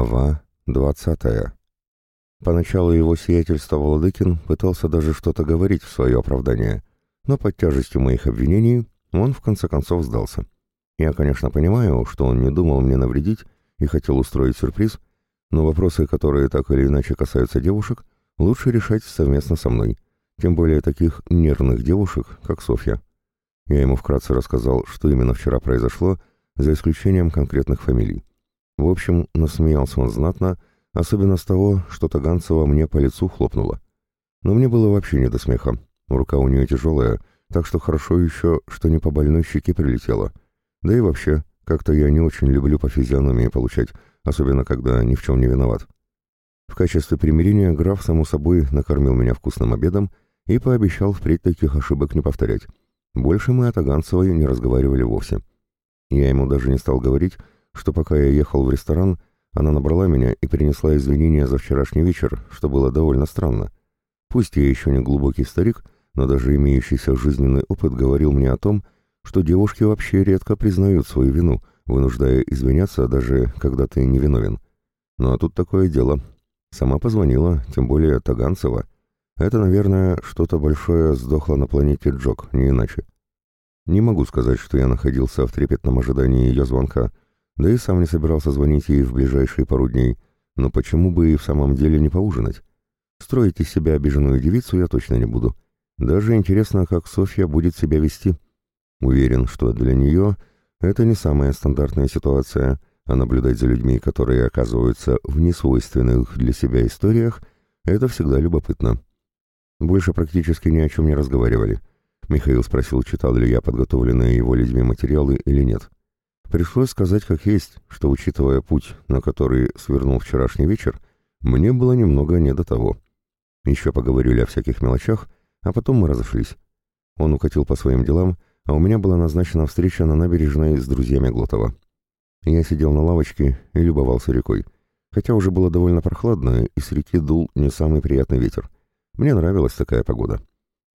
Глава двадцатая. Поначалу его сиятельство Владыкин пытался даже что-то говорить в свое оправдание, но под тяжестью моих обвинений он в конце концов сдался. Я, конечно, понимаю, что он не думал мне навредить и хотел устроить сюрприз, но вопросы, которые так или иначе касаются девушек, лучше решать совместно со мной, тем более таких нервных девушек, как Софья. Я ему вкратце рассказал, что именно вчера произошло, за исключением конкретных фамилий. В общем, насмеялся он знатно, особенно с того, что Таганцева мне по лицу хлопнула. Но мне было вообще не до смеха. Рука у нее тяжелая, так что хорошо еще, что не по больной щеке прилетела. Да и вообще, как-то я не очень люблю по физиономии получать, особенно когда ни в чем не виноват. В качестве примирения граф, само собой, накормил меня вкусным обедом и пообещал впредь таких ошибок не повторять. Больше мы о Таганцевой не разговаривали вовсе. Я ему даже не стал говорить, что пока я ехал в ресторан, она набрала меня и принесла извинения за вчерашний вечер, что было довольно странно. Пусть я еще не глубокий старик, но даже имеющийся жизненный опыт говорил мне о том, что девушки вообще редко признают свою вину, вынуждая извиняться, даже когда ты не виновен. Ну а тут такое дело. Сама позвонила, тем более Таганцева. Это, наверное, что-то большое сдохло на планете Джок, не иначе. Не могу сказать, что я находился в трепетном ожидании ее звонка, да и сам не собирался звонить ей в ближайшие пару дней, но почему бы и в самом деле не поужинать? Строить из себя обиженную девицу я точно не буду. Даже интересно, как Софья будет себя вести. Уверен, что для нее это не самая стандартная ситуация, а наблюдать за людьми, которые оказываются в несвойственных для себя историях, это всегда любопытно. Больше практически ни о чем не разговаривали. Михаил спросил, читал ли я подготовленные его людьми материалы или нет. Пришлось сказать как есть, что, учитывая путь, на который свернул вчерашний вечер, мне было немного не до того. Еще поговорили о всяких мелочах, а потом мы разошлись. Он укатил по своим делам, а у меня была назначена встреча на набережной с друзьями Глотова. Я сидел на лавочке и любовался рекой. Хотя уже было довольно прохладно, и с реки дул не самый приятный ветер. Мне нравилась такая погода.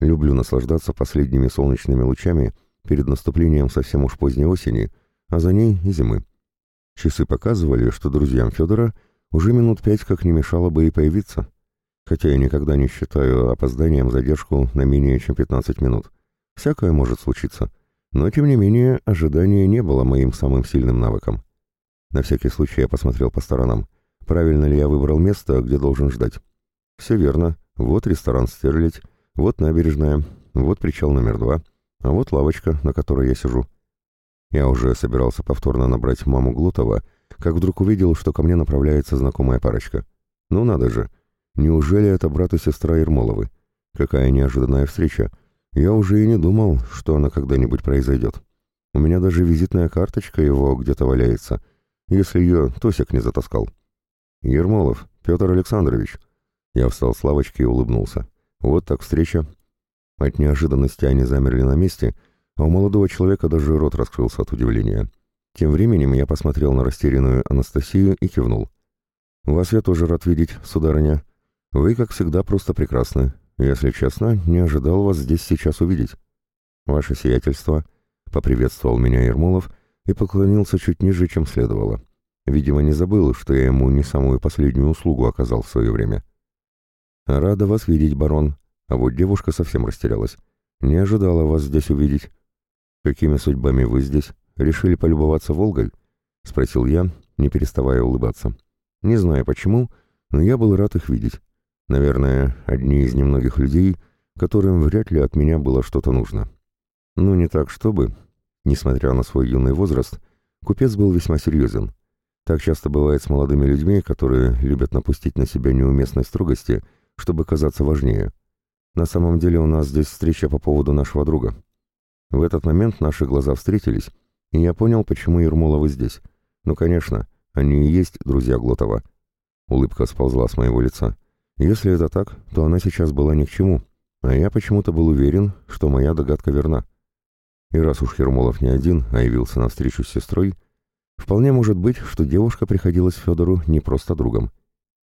Люблю наслаждаться последними солнечными лучами перед наступлением совсем уж поздней осени — а за ней и зимы. Часы показывали, что друзьям Федора уже минут пять как не мешало бы и появиться, хотя я никогда не считаю опозданием задержку на менее чем 15 минут. Всякое может случиться, но тем не менее ожидание не было моим самым сильным навыком. На всякий случай я посмотрел по сторонам, правильно ли я выбрал место, где должен ждать. Все верно, вот ресторан «Стерлядь», вот набережная, вот причал номер два, а вот лавочка, на которой я сижу. Я уже собирался повторно набрать маму Глутова, как вдруг увидел, что ко мне направляется знакомая парочка. Ну надо же, неужели это брат и сестра Ермоловы? Какая неожиданная встреча. Я уже и не думал, что она когда-нибудь произойдет. У меня даже визитная карточка его где-то валяется, если ее Тосик не затаскал. Ермолов, Петр Александрович. Я встал с лавочки и улыбнулся. Вот так встреча. От неожиданности они замерли на месте — а у молодого человека даже рот раскрылся от удивления. Тем временем я посмотрел на растерянную Анастасию и кивнул. «Вас я тоже рад видеть, сударыня. Вы, как всегда, просто прекрасны. Если честно, не ожидал вас здесь сейчас увидеть. Ваше сиятельство», — поприветствовал меня Ермолов и поклонился чуть ниже, чем следовало. Видимо, не забыл, что я ему не самую последнюю услугу оказал в свое время. «Рада вас видеть, барон». А вот девушка совсем растерялась. «Не ожидала вас здесь увидеть». «Какими судьбами вы здесь? Решили полюбоваться Волгой?» — спросил я, не переставая улыбаться. Не знаю почему, но я был рад их видеть. Наверное, одни из немногих людей, которым вряд ли от меня было что-то нужно. Ну, не так, чтобы. Несмотря на свой юный возраст, купец был весьма серьезен. Так часто бывает с молодыми людьми, которые любят напустить на себя неуместной строгости, чтобы казаться важнее. На самом деле у нас здесь встреча по поводу нашего друга. В этот момент наши глаза встретились, и я понял, почему Ермоловы здесь. Ну, конечно, они и есть друзья Глотова. Улыбка сползла с моего лица. Если это так, то она сейчас была ни к чему, а я почему-то был уверен, что моя догадка верна. И раз уж Ермолов не один, а явился на встречу с сестрой, вполне может быть, что девушка приходилась Федору не просто другом.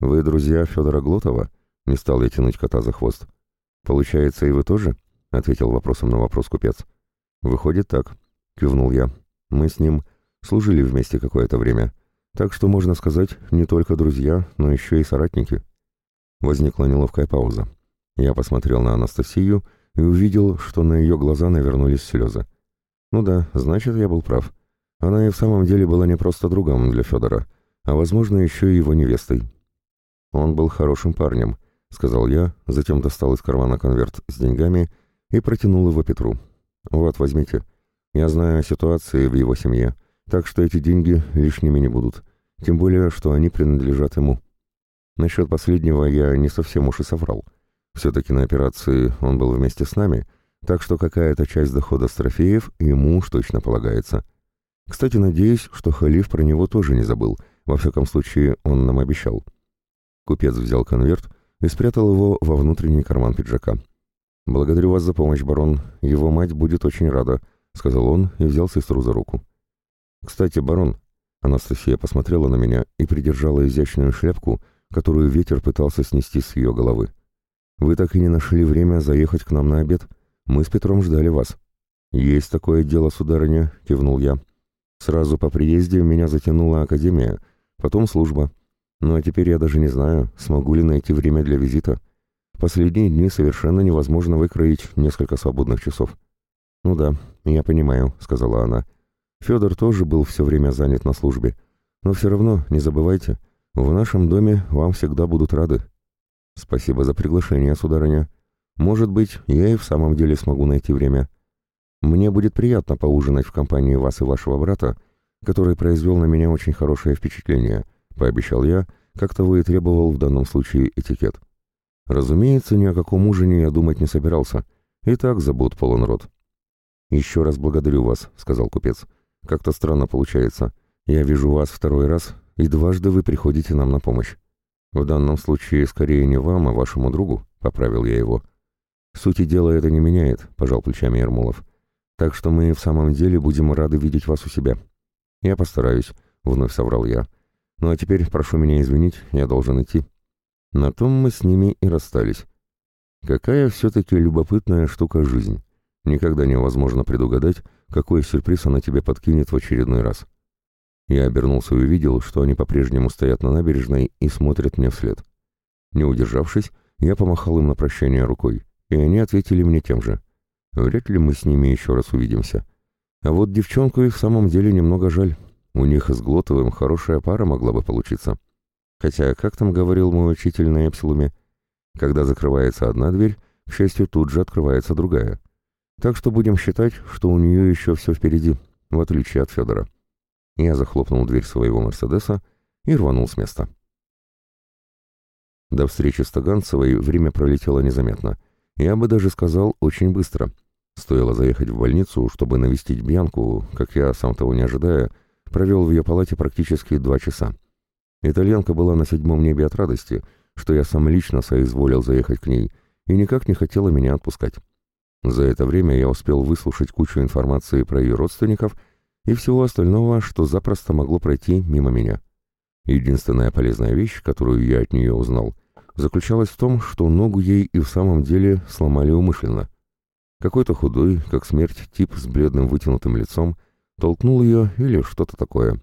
«Вы друзья Федора Глотова?» — не стал я тянуть кота за хвост. «Получается, и вы тоже?» — ответил вопросом на вопрос купец. «Выходит так», — кивнул я. «Мы с ним служили вместе какое-то время. Так что, можно сказать, не только друзья, но еще и соратники. Возникла неловкая пауза. Я посмотрел на Анастасию и увидел, что на ее глаза навернулись слезы. Ну да, значит, я был прав. Она и в самом деле была не просто другом для Федора, а, возможно, еще и его невестой. Он был хорошим парнем, — сказал я, затем достал из кармана конверт с деньгами и протянул его Петру. «Вот, возьмите. Я знаю о ситуации в его семье, так что эти деньги лишними не будут, тем более, что они принадлежат ему. Насчет последнего я не совсем уж и соврал. Все-таки на операции он был вместе с нами, так что какая-то часть дохода с трофеев ему уж точно полагается. Кстати, надеюсь, что халиф про него тоже не забыл, во всяком случае он нам обещал». Купец взял конверт и спрятал его во внутренний карман пиджака. «Благодарю вас за помощь, барон. Его мать будет очень рада», — сказал он и взял сестру за руку. «Кстати, барон...» Анастасия посмотрела на меня и придержала изящную шляпку, которую ветер пытался снести с ее головы. «Вы так и не нашли время заехать к нам на обед. Мы с Петром ждали вас». «Есть такое дело, сударыня», — кивнул я. «Сразу по приезде меня затянула академия, потом служба. Ну а теперь я даже не знаю, смогу ли найти время для визита. Последние дни совершенно невозможно выкроить несколько свободных часов. «Ну да, я понимаю», — сказала она. «Федор тоже был все время занят на службе. Но все равно, не забывайте, в нашем доме вам всегда будут рады». «Спасибо за приглашение, сударыня. Может быть, я и в самом деле смогу найти время. Мне будет приятно поужинать в компании вас и вашего брата, который произвел на меня очень хорошее впечатление», — пообещал я, как того и требовал в данном случае этикет. Разумеется, ни о каком ужине я думать не собирался. И так забот полон рот. «Еще раз благодарю вас», — сказал купец. «Как-то странно получается. Я вижу вас второй раз, и дважды вы приходите нам на помощь. В данном случае скорее не вам, а вашему другу», — поправил я его. «Сути дела это не меняет», — пожал плечами Ермолов. «Так что мы в самом деле будем рады видеть вас у себя». «Я постараюсь», — вновь соврал я. Ну а теперь прошу меня извинить, я должен идти. На том мы с ними и расстались. Какая все-таки любопытная штука жизнь. Никогда невозможно предугадать, какой сюрприз она тебе подкинет в очередной раз. Я обернулся и увидел, что они по-прежнему стоят на набережной и смотрят мне вслед. Не удержавшись, я помахал им на прощание рукой, и они ответили мне тем же. Вряд ли мы с ними еще раз увидимся. А вот девчонку и в самом деле немного жаль. У них с Глотовым хорошая пара могла бы получиться. Хотя, как там говорил мой учитель на Эпсилуме, когда закрывается одна дверь, к счастью, тут же открывается другая. Так что будем считать, что у нее еще все впереди, в отличие от Федора. Я захлопнул дверь своего Мерседеса и рванул с места. До встречи с Таганцевой время пролетело незаметно. Я бы даже сказал, очень быстро. Стоило заехать в больницу, чтобы навестить Бьянку, как я, сам того не ожидая, провел в ее палате практически два часа. Итальянка была на седьмом небе от радости, что я сам лично соизволил заехать к ней, и никак не хотела меня отпускать. За это время я успел выслушать кучу информации про ее родственников и всего остального, что запросто могло пройти мимо меня. Единственная полезная вещь, которую я от нее узнал, заключалась в том, что ногу ей и в самом деле сломали умышленно. Какой-то худой, как смерть, тип с бледным вытянутым лицом Толкнул ее или что-то такое.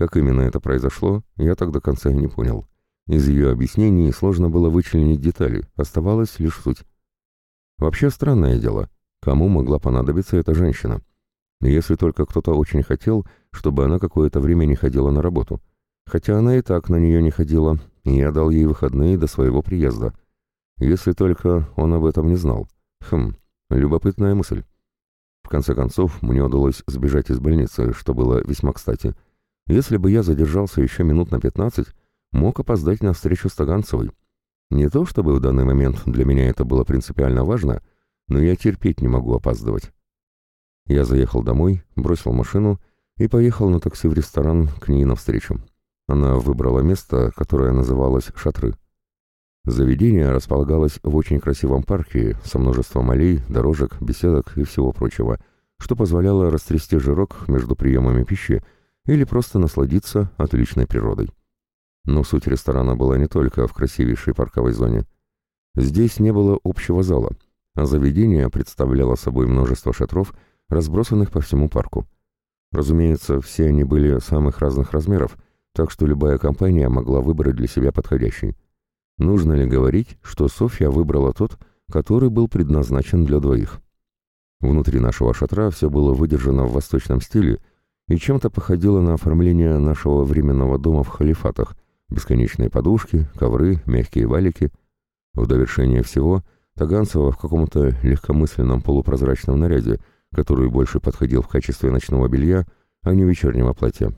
Как именно это произошло, я так до конца и не понял. Из ее объяснений сложно было вычленить детали, оставалась лишь суть. Вообще странное дело, кому могла понадобиться эта женщина? Если только кто-то очень хотел, чтобы она какое-то время не ходила на работу. Хотя она и так на нее не ходила, и я дал ей выходные до своего приезда. Если только он об этом не знал. Хм, любопытная мысль. В конце концов, мне удалось сбежать из больницы, что было весьма кстати. Если бы я задержался еще минут на пятнадцать, мог опоздать на встречу с Таганцевой. Не то чтобы в данный момент для меня это было принципиально важно, но я терпеть не могу опаздывать. Я заехал домой, бросил машину и поехал на такси в ресторан к ней навстречу. Она выбрала место, которое называлось «Шатры». Заведение располагалось в очень красивом парке со множеством аллей, дорожек, беседок и всего прочего, что позволяло растрясти жирок между приемами пищи или просто насладиться отличной природой. Но суть ресторана была не только в красивейшей парковой зоне. Здесь не было общего зала, а заведение представляло собой множество шатров, разбросанных по всему парку. Разумеется, все они были самых разных размеров, так что любая компания могла выбрать для себя подходящий. Нужно ли говорить, что Софья выбрала тот, который был предназначен для двоих? Внутри нашего шатра все было выдержано в восточном стиле и чем-то походило на оформление нашего временного дома в халифатах, бесконечные подушки, ковры, мягкие валики. В довершение всего Таганцева в каком-то легкомысленном полупрозрачном наряде, который больше подходил в качестве ночного белья, а не вечернего платья.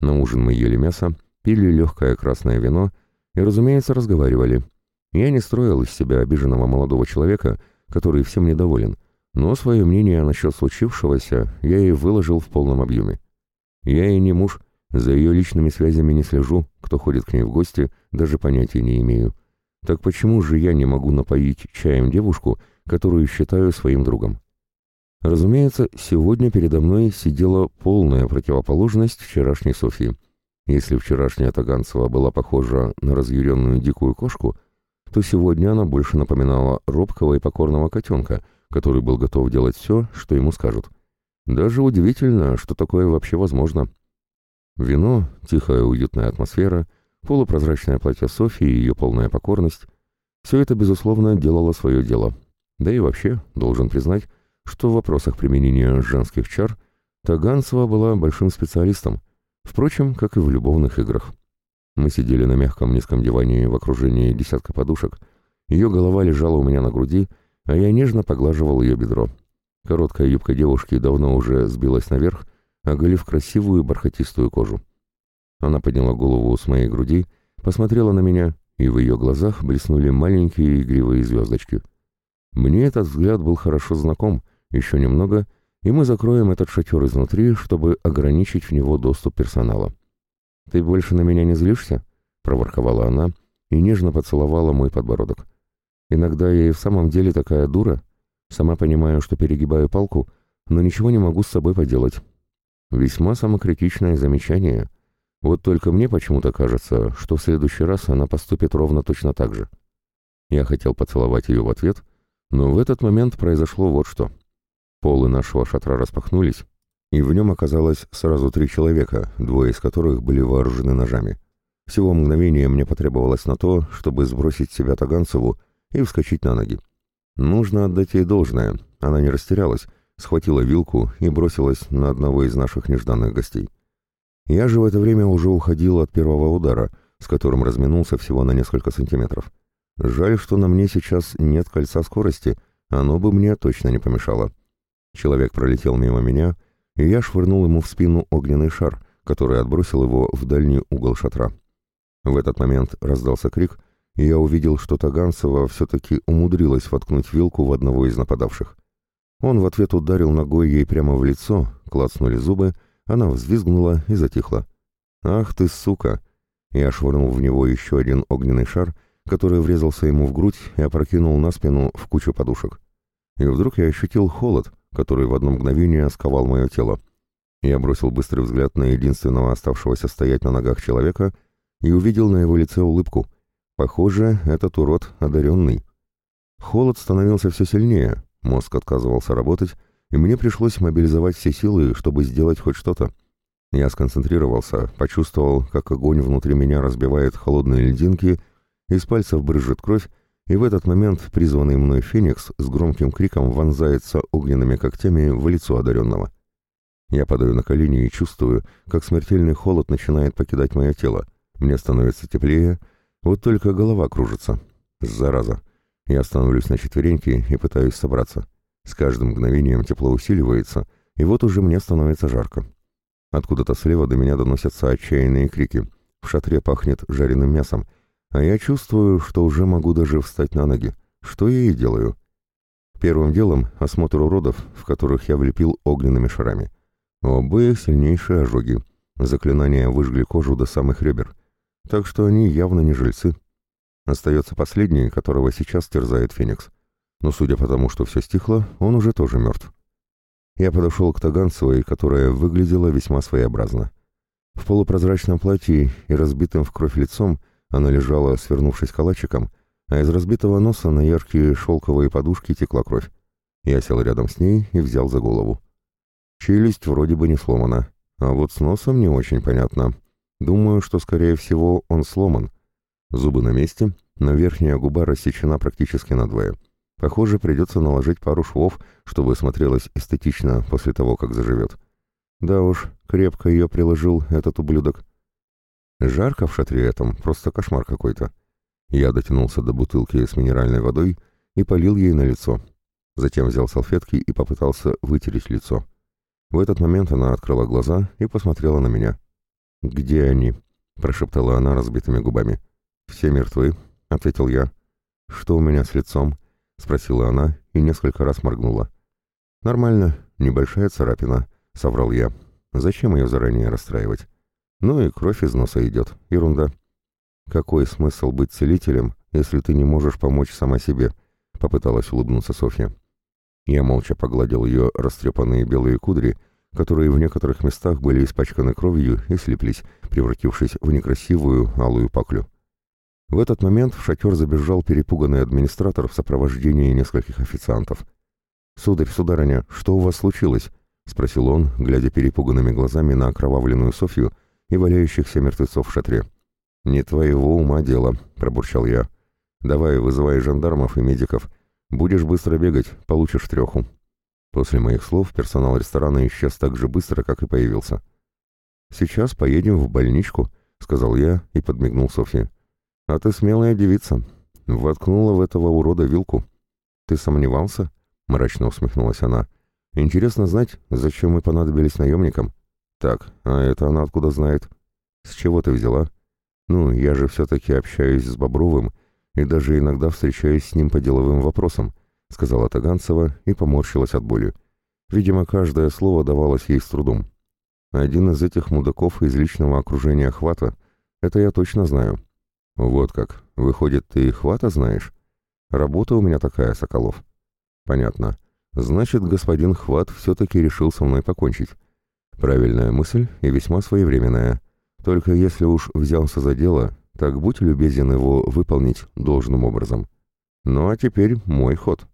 На ужин мы ели мясо, пили легкое красное вино и, разумеется, разговаривали. Я не строил из себя обиженного молодого человека, который всем недоволен, но свое мнение насчет случившегося я ей выложил в полном объеме. Я и не муж, за ее личными связями не слежу, кто ходит к ней в гости, даже понятия не имею. Так почему же я не могу напоить чаем девушку, которую считаю своим другом? Разумеется, сегодня передо мной сидела полная противоположность вчерашней Софии. Если вчерашняя Таганцева была похожа на разъяренную дикую кошку, то сегодня она больше напоминала робкого и покорного котенка — который был готов делать все, что ему скажут. Даже удивительно, что такое вообще возможно. Вино, тихая уютная атмосфера, полупрозрачное платье Софии и ее полная покорность — все это, безусловно, делало свое дело. Да и вообще, должен признать, что в вопросах применения женских чар Таганцева была большим специалистом, впрочем, как и в любовных играх. Мы сидели на мягком низком диване в окружении десятка подушек, ее голова лежала у меня на груди, а я нежно поглаживал ее бедро. Короткая юбка девушки давно уже сбилась наверх, оголив красивую бархатистую кожу. Она подняла голову с моей груди, посмотрела на меня, и в ее глазах блеснули маленькие игривые звездочки. Мне этот взгляд был хорошо знаком, еще немного, и мы закроем этот шатер изнутри, чтобы ограничить в него доступ персонала. «Ты больше на меня не злишься?» — проворковала она и нежно поцеловала мой подбородок. Иногда я и в самом деле такая дура. Сама понимаю, что перегибаю палку, но ничего не могу с собой поделать. Весьма самокритичное замечание. Вот только мне почему-то кажется, что в следующий раз она поступит ровно точно так же. Я хотел поцеловать ее в ответ, но в этот момент произошло вот что. Полы нашего шатра распахнулись, и в нем оказалось сразу три человека, двое из которых были вооружены ножами. Всего мгновения мне потребовалось на то, чтобы сбросить себя Таганцеву и вскочить на ноги. Нужно отдать ей должное, она не растерялась, схватила вилку и бросилась на одного из наших нежданных гостей. Я же в это время уже уходил от первого удара, с которым разминулся всего на несколько сантиметров. Жаль, что на мне сейчас нет кольца скорости, оно бы мне точно не помешало. Человек пролетел мимо меня, и я швырнул ему в спину огненный шар, который отбросил его в дальний угол шатра. В этот момент раздался крик — и я увидел, что Таганцева все-таки умудрилась воткнуть вилку в одного из нападавших. Он в ответ ударил ногой ей прямо в лицо, клацнули зубы, она взвизгнула и затихла. «Ах ты, сука!» Я швырнул в него еще один огненный шар, который врезался ему в грудь и опрокинул на спину в кучу подушек. И вдруг я ощутил холод, который в одно мгновение сковал мое тело. Я бросил быстрый взгляд на единственного оставшегося стоять на ногах человека и увидел на его лице улыбку — Похоже, этот урод одаренный. Холод становился все сильнее, мозг отказывался работать, и мне пришлось мобилизовать все силы, чтобы сделать хоть что-то. Я сконцентрировался, почувствовал, как огонь внутри меня разбивает холодные льдинки, из пальцев брызжет кровь, и в этот момент призванный мной феникс с громким криком вонзается огненными когтями в лицо одаренного. Я падаю на колени и чувствую, как смертельный холод начинает покидать мое тело. Мне становится теплее, вот только голова кружится. Зараза. Я становлюсь на четвереньки и пытаюсь собраться. С каждым мгновением тепло усиливается, и вот уже мне становится жарко. Откуда-то слева до меня доносятся отчаянные крики. В шатре пахнет жареным мясом, а я чувствую, что уже могу даже встать на ноги. Что я и делаю. Первым делом осмотр уродов, в которых я влепил огненными шарами. У обоих сильнейшие ожоги. Заклинания выжгли кожу до самых ребер так что они явно не жильцы. Остается последний, которого сейчас терзает Феникс. Но судя по тому, что все стихло, он уже тоже мертв. Я подошел к Таганцевой, которая выглядела весьма своеобразно. В полупрозрачном платье и разбитым в кровь лицом она лежала, свернувшись калачиком, а из разбитого носа на яркие шелковые подушки текла кровь. Я сел рядом с ней и взял за голову. Челюсть вроде бы не сломана, а вот с носом не очень понятно. Думаю, что, скорее всего, он сломан. Зубы на месте, но верхняя губа рассечена практически надвое. Похоже, придется наложить пару швов, чтобы смотрелось эстетично после того, как заживет. Да уж, крепко ее приложил этот ублюдок. Жарко в шатре этом, просто кошмар какой-то. Я дотянулся до бутылки с минеральной водой и полил ей на лицо. Затем взял салфетки и попытался вытереть лицо. В этот момент она открыла глаза и посмотрела на меня. «Где они?» — прошептала она разбитыми губами. «Все мертвы», — ответил я. «Что у меня с лицом?» — спросила она и несколько раз моргнула. «Нормально, небольшая царапина», — соврал я. «Зачем ее заранее расстраивать? Ну и кровь из носа идет. Ерунда». «Какой смысл быть целителем, если ты не можешь помочь сама себе?» — попыталась улыбнуться Софья. Я молча погладил ее растрепанные белые кудри, которые в некоторых местах были испачканы кровью и слиплись, превратившись в некрасивую алую паклю. В этот момент в шатер забежал перепуганный администратор в сопровождении нескольких официантов. «Сударь, сударыня, что у вас случилось?» — спросил он, глядя перепуганными глазами на окровавленную Софью и валяющихся мертвецов в шатре. «Не твоего ума дело», — пробурчал я. «Давай, вызывай жандармов и медиков. Будешь быстро бегать, получишь треху». После моих слов персонал ресторана исчез так же быстро, как и появился. «Сейчас поедем в больничку», — сказал я и подмигнул Софье. «А ты смелая девица. Воткнула в этого урода вилку». «Ты сомневался?» — мрачно усмехнулась она. «Интересно знать, зачем мы понадобились наемникам?» «Так, а это она откуда знает?» «С чего ты взяла?» «Ну, я же все-таки общаюсь с Бобровым и даже иногда встречаюсь с ним по деловым вопросам», — сказала Таганцева и поморщилась от боли. Видимо, каждое слово давалось ей с трудом. «Один из этих мудаков из личного окружения Хвата. Это я точно знаю». «Вот как. Выходит, ты хвата знаешь? Работа у меня такая, Соколов». «Понятно. Значит, господин Хват все-таки решил со мной покончить. Правильная мысль и весьма своевременная. Только если уж взялся за дело, так будь любезен его выполнить должным образом. Ну а теперь мой ход».